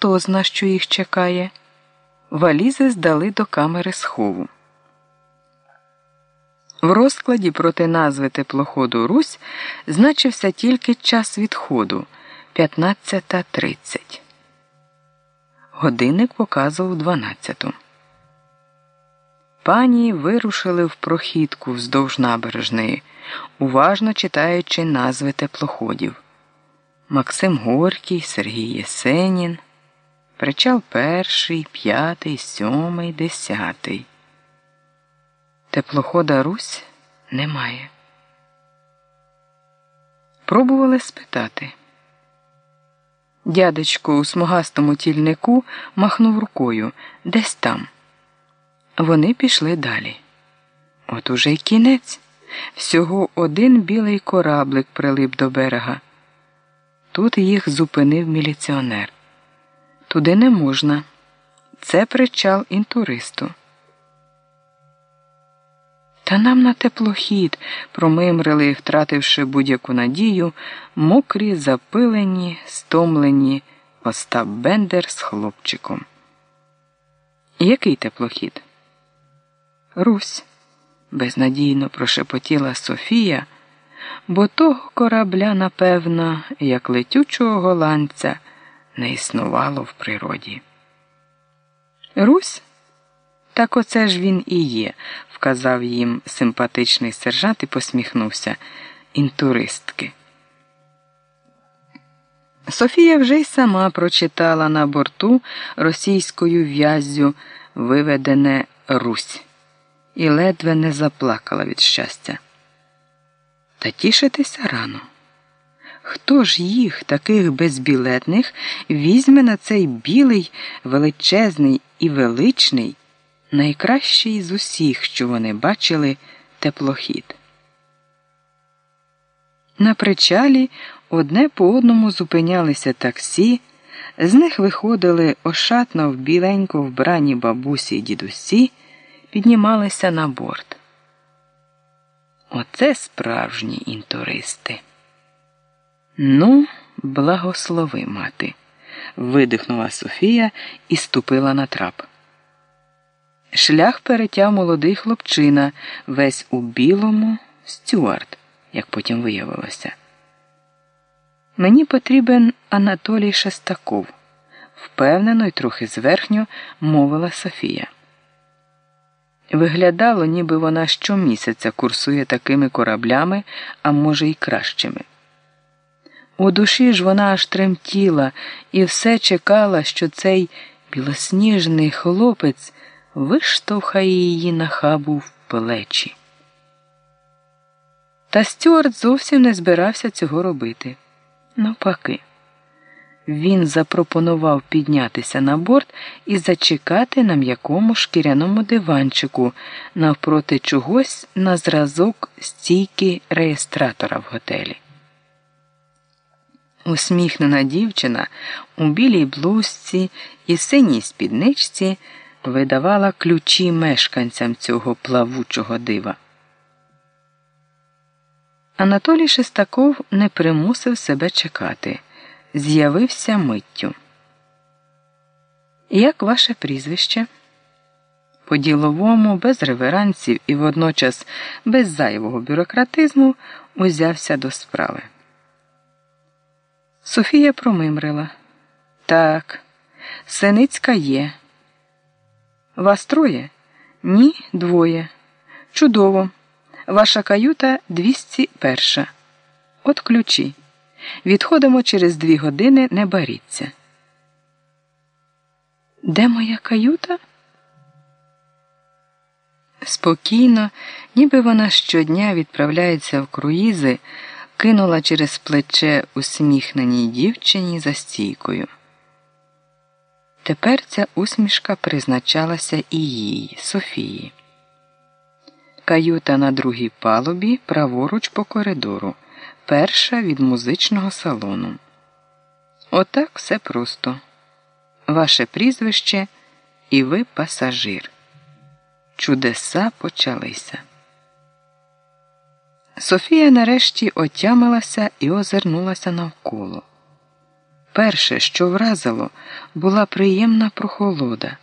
хто зна, що їх чекає. Валізи здали до камери схову. В розкладі проти назви теплоходу Русь значився тільки час відходу 15.30. Годинник показував 12. Пані вирушили в прохідку вздовж набережної, уважно читаючи назви теплоходів. Максим Горький, Сергій Єсенін, причал перший, п'ятий, сьомий, десятий. Теплохода Русь немає. Пробували спитати. Дядечко у смугастому тільнику махнув рукою десь там. Вони пішли далі. От уже й кінець. Всього один білий кораблик прилип до берега. Тут їх зупинив міліціонер. Туди не можна. Це причал інтуристу. Та нам на теплохід промимрили, втративши будь-яку надію, мокрі, запилені, стомлені Остап Бендер з хлопчиком. Який теплохід? Русь, безнадійно прошепотіла Софія, бо того корабля, напевно, як летючого голландця, не існувало в природі. Русь? Так оце ж він і є, вказав їм симпатичний сержант і посміхнувся. Інтуристки. Софія вже й сама прочитала на борту російською в'яззю виведене Русь і ледве не заплакала від щастя. Та тішитися рано. Хто ж їх, таких безбілетних, візьме на цей білий, величезний і величний, найкращий з усіх, що вони бачили, теплохід? На причалі одне по одному зупинялися таксі, з них виходили ошатно в біленько вбрані бабусі й дідусі піднімалися на борт. Оце справжні інтуристи. Ну, благослови мати, видихнула Софія і ступила на трап. Шлях перетяв молодий хлопчина, весь у білому стюарт, як потім виявилося. Мені потрібен Анатолій Шестаков, впевнено й трохи зверхньо мовила Софія. Виглядало, ніби вона щомісяця курсує такими кораблями, а може, й кращими. У душі ж вона аж тремтіла і все чекала, що цей білосніжний хлопець виштовхає її на хабу в плечі. Та Стюарт зовсім не збирався цього робити. Навпаки. Він запропонував піднятися на борт і зачекати на м'якому шкіряному диванчику навпроти чогось на зразок стійки реєстратора в готелі. Усміхнена дівчина у білій блузці і синій спідничці видавала ключі мешканцям цього плавучого дива. Анатолій Шестаков не примусив себе чекати з'явився миттю. Як ваше прізвище? По діловому, без реверансів і водночас без зайвого бюрократизму узявся до справи. Софія промимрила. Так, Синицька є. Вас троє? Ні, двоє. Чудово. Ваша каюта 201. От ключі. Відходимо через дві години, не баріться. Де моя каюта? Спокійно, ніби вона щодня відправляється в круїзи, кинула через плече усміхненій дівчині за стійкою. Тепер ця усмішка призначалася і їй, Софії. Каюта на другій палубі, праворуч по коридору перша від музичного салону. Отак все просто. Ваше прізвище і ви пасажир. Чудеса почалися. Софія нарешті отямилася і озирнулася навколо. Перше, що вразило, була приємна прохолода.